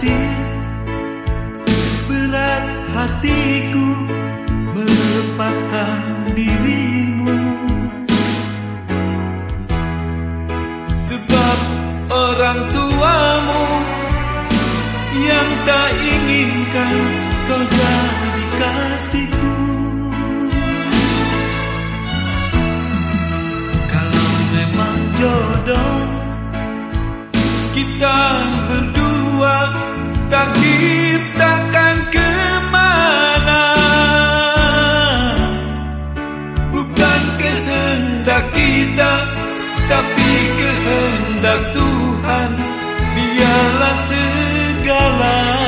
kasih. Berat hatiku melepaskan dirimu. Sebab orang tuamu Yang tak inginkan kau jadi kasihku. Kalau memang jodoh kita takdir takkan ke mana. Bukan kehendak kita Tapi kehendak Tuhan. Dialah segalanya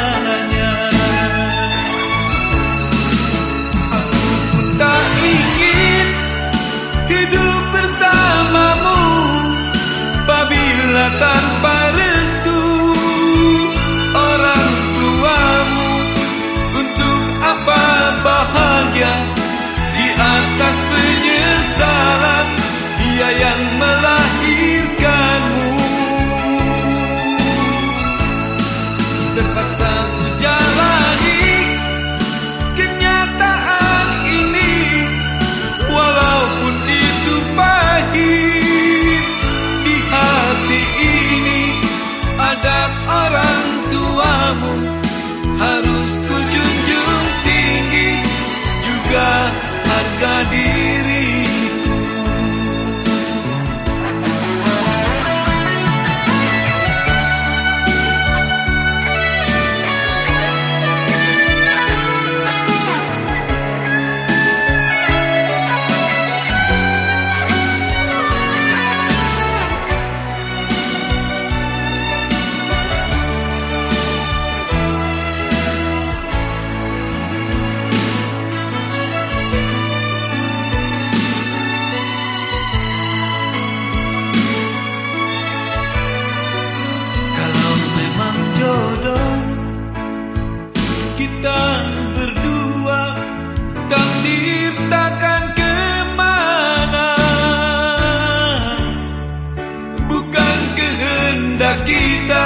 kehendak kita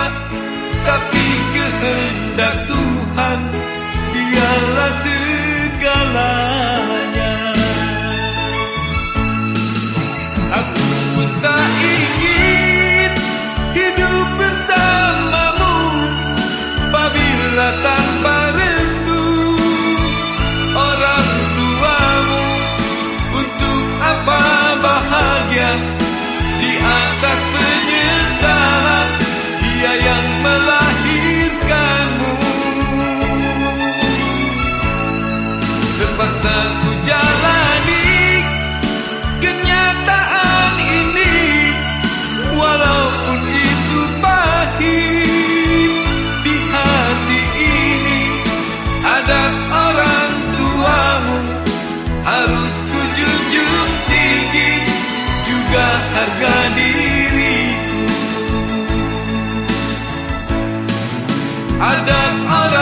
tapi kehendak Tuhan. Dialah segalanya Ku jalani kenyataan ini Walaupun itu pahit. Di hati ini Ada orang tuamu harus ku junjung tinggi Juga harga diriku. Ada orang